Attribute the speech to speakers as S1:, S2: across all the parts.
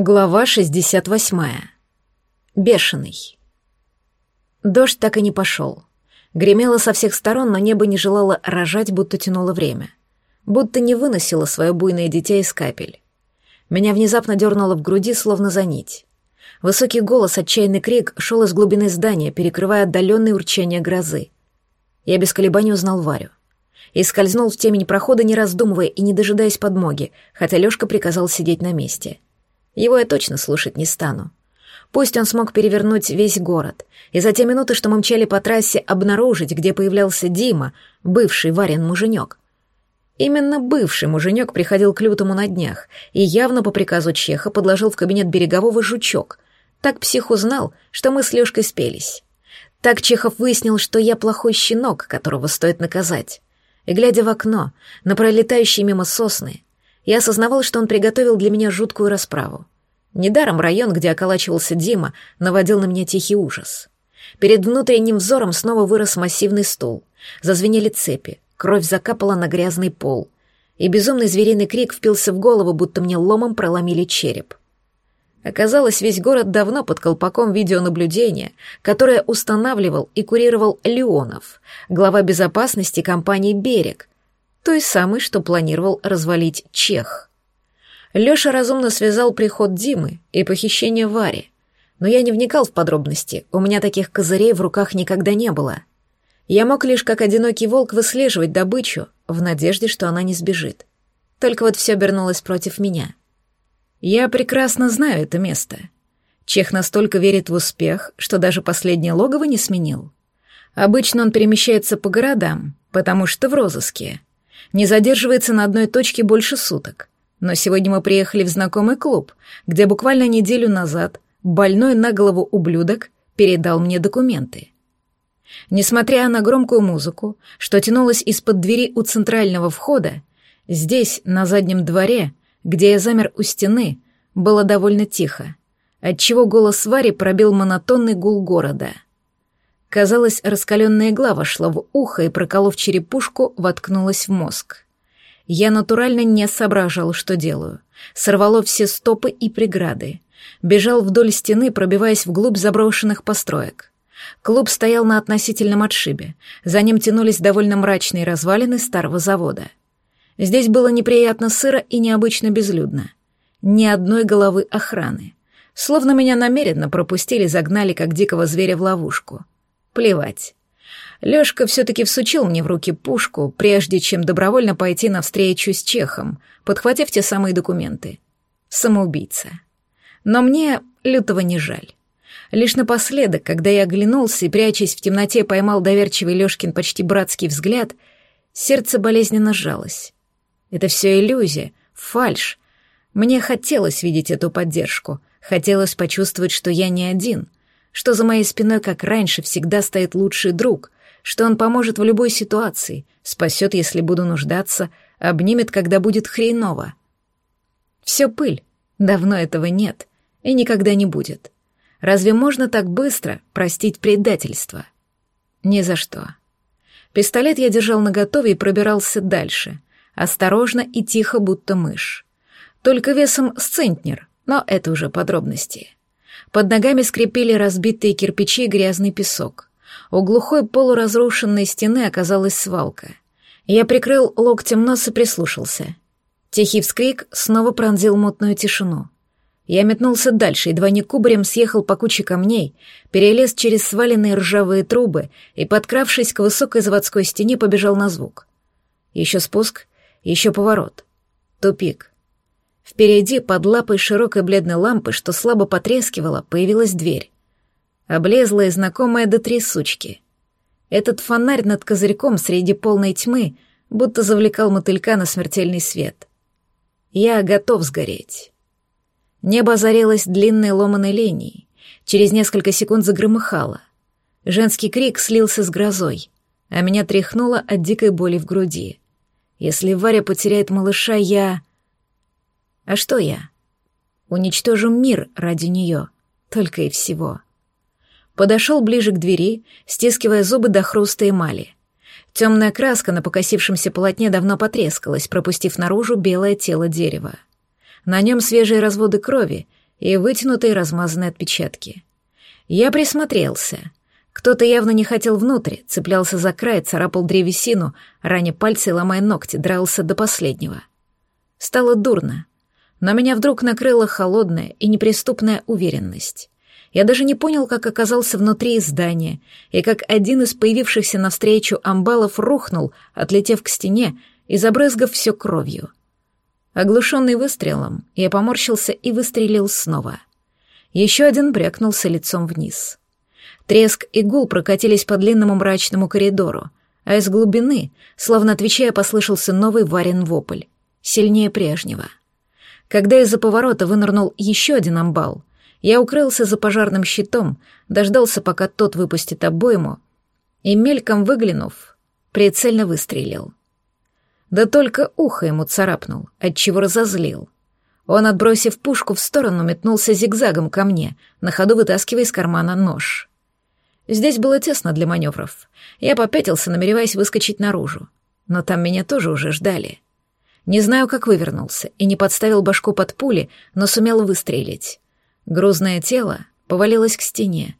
S1: Глава 68. Бешеный. Дождь так и не пошел. Гремело со всех сторон, но небо не желало рожать, будто тянуло время. Будто не выносило свое буйное дитя из капель. Меня внезапно дернуло в груди, словно за нить. Высокий голос, отчаянный крик шел из глубины здания, перекрывая отдаленные урчания грозы. Я без колебаний узнал Варю. И скользнул в темень прохода, не раздумывая и не дожидаясь подмоги, хотя Лёшка приказал сидеть на месте — его я точно слушать не стану. Пусть он смог перевернуть весь город, и за те минуты, что мы мчали по трассе, обнаружить, где появлялся Дима, бывший Варин муженек. Именно бывший муженек приходил к лютому на днях и явно по приказу Чеха подложил в кабинет Берегового жучок. Так псих узнал, что мы с Лёшкой спелись. Так Чехов выяснил, что я плохой щенок, которого стоит наказать. И, глядя в окно, на пролетающие мимо сосны, я осознавал, что он приготовил для меня жуткую расправу. Недаром район, где околачивался Дима, наводил на меня тихий ужас. Перед внутренним взором снова вырос массивный стул. Зазвенели цепи, кровь закапала на грязный пол. И безумный звериный крик впился в голову, будто мне ломом проломили череп. Оказалось, весь город давно под колпаком видеонаблюдения, которое устанавливал и курировал Леонов, глава безопасности компании «Берег», той самой, что планировал развалить Чех. Лёша разумно связал приход Димы и похищение Вари, но я не вникал в подробности, у меня таких козырей в руках никогда не было. Я мог лишь как одинокий волк выслеживать добычу, в надежде, что она не сбежит. Только вот все обернулось против меня. Я прекрасно знаю это место. Чех настолько верит в успех, что даже последнее логово не сменил. Обычно он перемещается по городам, потому что в розыске не задерживается на одной точке больше суток. Но сегодня мы приехали в знакомый клуб, где буквально неделю назад больной на голову ублюдок передал мне документы. Несмотря на громкую музыку, что тянулась из-под двери у центрального входа, здесь, на заднем дворе, где я замер у стены, было довольно тихо, отчего голос Вари пробил монотонный гул города — Казалось, раскаленная игла вошла в ухо и, проколов черепушку, воткнулась в мозг. Я натурально не соображал, что делаю. Сорвало все стопы и преграды. Бежал вдоль стены, пробиваясь вглубь заброшенных построек. Клуб стоял на относительном отшибе. За ним тянулись довольно мрачные развалины старого завода. Здесь было неприятно сыро и необычно безлюдно. Ни одной головы охраны. Словно меня намеренно пропустили, загнали, как дикого зверя, в ловушку. Плевать. Лёшка все-таки всучил мне в руки пушку, прежде чем добровольно пойти навстречу с Чехом, подхватив те самые документы. Самоубийца. Но мне лютого не жаль. Лишь напоследок, когда я оглянулся и, прячась в темноте, поймал доверчивый Лёшкин почти братский взгляд, сердце болезненно сжалось. Это все иллюзия, фальшь. Мне хотелось видеть эту поддержку, хотелось почувствовать, что я не один — что за моей спиной, как раньше, всегда стоит лучший друг, что он поможет в любой ситуации, спасет, если буду нуждаться, обнимет, когда будет хреново. Все пыль, давно этого нет и никогда не будет. Разве можно так быстро простить предательство? Ни за что. Пистолет я держал наготове и пробирался дальше, осторожно и тихо, будто мышь. Только весом с центнер, но это уже подробности. Под ногами скрипели разбитые кирпичи и грязный песок. У глухой полуразрушенной стены оказалась свалка. Я прикрыл локтем нос и прислушался. Тихий вскрик снова пронзил мутную тишину. Я метнулся дальше, едва не кубарем съехал по куче камней, перелез через сваленные ржавые трубы и, подкравшись к высокой заводской стене, побежал на звук. Еще спуск, еще поворот. Тупик. Впереди, под лапой широкой бледной лампы, что слабо потрескивала, появилась дверь. Облезлая и знакомая до трясучки. Этот фонарь над козырьком среди полной тьмы будто завлекал мотылька на смертельный свет. Я готов сгореть. Небо озарилось длинной ломаной линией. Через несколько секунд загромыхало. Женский крик слился с грозой, а меня тряхнуло от дикой боли в груди. Если Варя потеряет малыша, я... А что я? Уничтожим мир ради нее, только и всего. Подошел ближе к двери, стискивая зубы до хруста эмали. Темная краска на покосившемся полотне давно потрескалась, пропустив наружу белое тело дерева. На нем свежие разводы крови, и вытянутые размазанные отпечатки. Я присмотрелся. Кто-то явно не хотел внутрь, цеплялся за край, царапал древесину, раня пальцы ломая ногти, дрался до последнего. Стало дурно, но меня вдруг накрыла холодная и неприступная уверенность. Я даже не понял, как оказался внутри здания, и как один из появившихся навстречу амбалов рухнул, отлетев к стене и забрызгав все кровью. Оглушенный выстрелом, я поморщился и выстрелил снова. Еще один брякнулся лицом вниз. Треск и гул прокатились по длинному мрачному коридору, а из глубины, словно отвечая, послышался новый варен вопль, сильнее прежнего. Когда из-за поворота вынырнул еще один амбал, я укрылся за пожарным щитом, дождался, пока тот выпустит обойму, и, мельком выглянув, прицельно выстрелил. Да только ухо ему царапнул, отчего разозлил. Он, отбросив пушку в сторону, метнулся зигзагом ко мне, на ходу вытаскивая из кармана нож. Здесь было тесно для маневров. Я попятился, намереваясь выскочить наружу. Но там меня тоже уже ждали. Не знаю, как вывернулся, и не подставил башку под пули, но сумел выстрелить. Грузное тело повалилось к стене,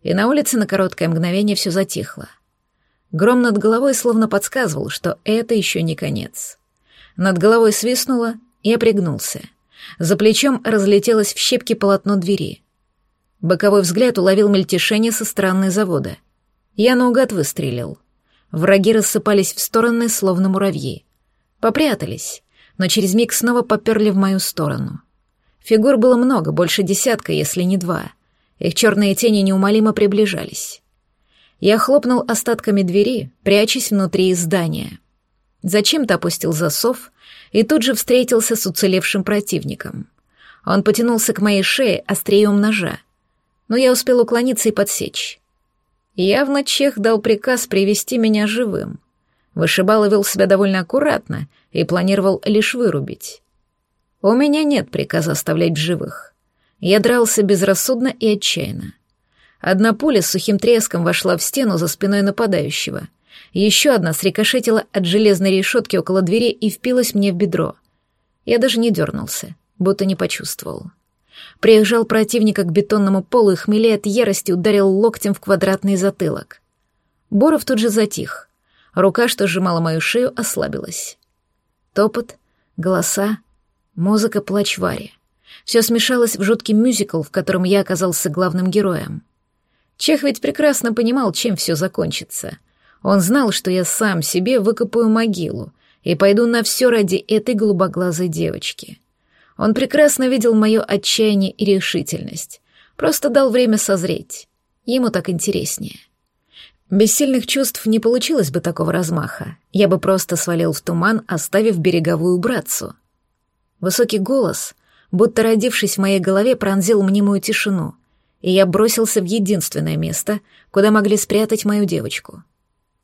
S1: и на улице на короткое мгновение все затихло. Гром над головой словно подсказывал, что это еще не конец. Над головой свистнуло, и я пригнулся. За плечом разлетелось в щепки полотно двери. Боковой взгляд уловил мельтешение со стороны завода. Я наугад выстрелил. Враги рассыпались в стороны, словно муравьи. Попрятались, но через миг снова поперли в мою сторону. Фигур было много, больше десятка, если не два. Их черные тени неумолимо приближались. Я хлопнул остатками двери, прячась внутри здания. Зачем-то опустил засов и тут же встретился с уцелевшим противником. Он потянулся к моей шее острием ножа, но я успел уклониться и подсечь. Явно Чех дал приказ привести меня живым. Вышибало вел себя довольно аккуратно и планировал лишь вырубить. У меня нет приказа оставлять в живых. Я дрался безрассудно и отчаянно. Одна пуля с сухим треском вошла в стену за спиной нападающего. Еще одна срикошетила от железной решетки около двери и впилась мне в бедро. Я даже не дернулся, будто не почувствовал. Приезжал противника к бетонному полу и, хмелея от ярости, ударил локтем в квадратный затылок. Боров тут же затих. Рука, что сжимала мою шею, ослабилась. Топот, голоса, Музыка плач Вари. Все смешалось в жуткий мюзикл, в котором я оказался главным героем. Чех ведь прекрасно понимал, чем все закончится. Он знал, что я сам себе выкопаю могилу и пойду на все ради этой голубоглазой девочки. Он прекрасно видел мое отчаяние и решительность. Просто дал время созреть. Ему так интереснее. Без сильных чувств не получилось бы такого размаха. Я бы просто свалил в туман, оставив береговую братцу. Высокий голос, будто родившись в моей голове, пронзил мнимую тишину, и я бросился в единственное место, куда могли спрятать мою девочку.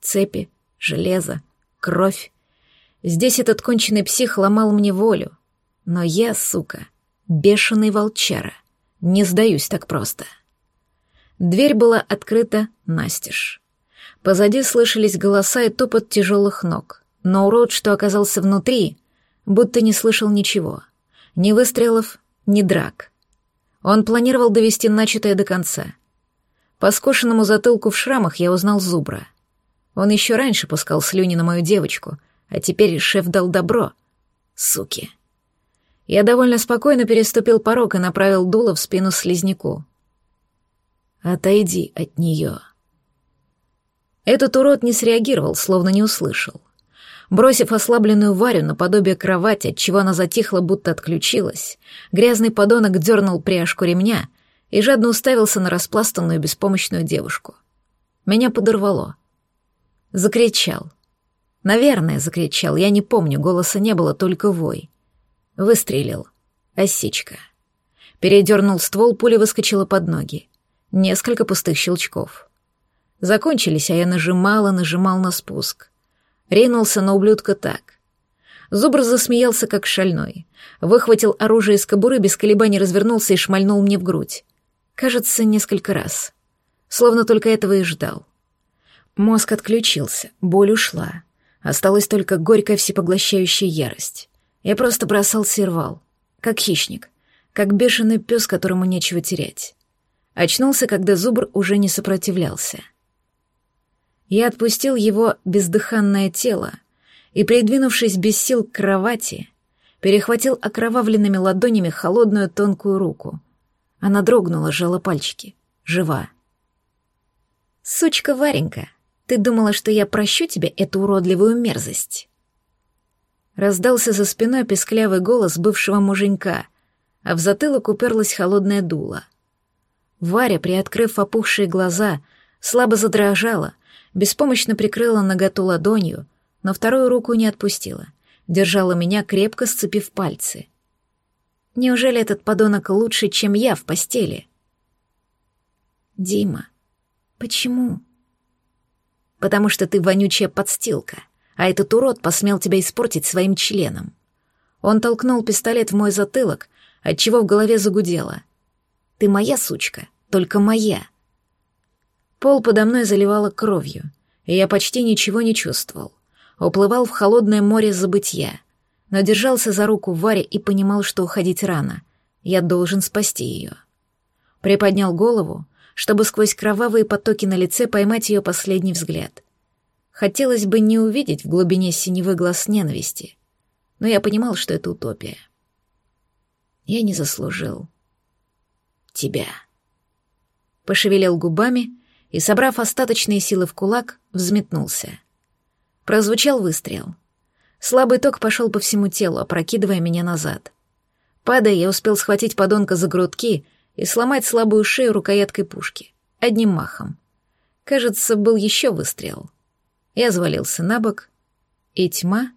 S1: Цепи, железо, кровь. Здесь этот конченый псих ломал мне волю. Но я, сука, бешеный волчара, не сдаюсь так просто. Дверь была открыта настежь. Позади слышались голоса и топот тяжелых ног, но урод, что оказался внутри, будто не слышал ничего. Ни выстрелов, ни драк. Он планировал довести начатое до конца. По скошенному затылку в шрамах я узнал Зубра. Он еще раньше пускал слюни на мою девочку, а теперь шеф дал добро. Суки. Я довольно спокойно переступил порог и направил дуло в спину слизняку. «Отойди от нее». Этот урод не среагировал, словно не услышал. Бросив ослабленную Варю наподобие кровати, отчего она затихла, будто отключилась, грязный подонок дернул пряжку ремня и жадно уставился на распластанную беспомощную девушку. Меня подорвало. Закричал. Наверное, закричал, я не помню, голоса не было, только вой. Выстрелил. Осечка. Передернул ствол, пуля выскочила под ноги. Несколько пустых щелчков. Закончились, а я нажимала, нажимал на спуск — Ринулся на ублюдка так. Зубр засмеялся, как шальной. Выхватил оружие из кобуры, без колебаний развернулся и шмальнул мне в грудь. Кажется, несколько раз. Словно только этого и ждал. Мозг отключился, боль ушла. Осталась только горькая всепоглощающая ярость. Я просто бросался и рвал, как хищник, как бешеный пес, которому нечего терять. Очнулся, когда зубр уже не сопротивлялся. Я отпустил его бездыханное тело и, придвинувшись без сил к кровати, перехватил окровавленными ладонями холодную тонкую руку. Она дрогнула, сжала пальчики. Жива. «Сучка Варенька, ты думала, что я прощу тебе эту уродливую мерзость?» Раздался за спиной песклявый голос бывшего муженька, а в затылок уперлась холодная дуло. Варя, приоткрыв опухшие глаза, слабо задрожала, беспомощно прикрыла наготу ладонью, но вторую руку не отпустила, держала меня, крепко сцепив пальцы. Неужели этот подонок лучше, чем я в постели? Дима, почему? Потому что ты вонючая подстилка — а этот урод посмел тебя испортить своим членом. Он толкнул пистолет в мой затылок, отчего в голове загудело. «Ты моя сучка, только моя». Пол подо мной заливало кровью, и я почти ничего не чувствовал. Уплывал в холодное море забытья, но держался за руку Варе и понимал, что уходить рано. Я должен спасти ее. Приподнял голову, чтобы сквозь кровавые потоки на лице поймать ее последний взгляд. Хотелось бы не увидеть в глубине синевы глаз ненависти, но я понимал, что это утопия. Я не заслужил тебя. Пошевелил губами и, собрав остаточные силы в кулак, взметнулся. Прозвучал выстрел. Слабый ток пошел по всему телу, опрокидывая меня назад. Падая, я успел схватить подонка за грудки и сломать слабую шею рукояткой пушки. Одним махом. Кажется, был еще выстрел — я завалился на бок, и тьма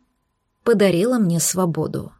S1: подарила мне свободу.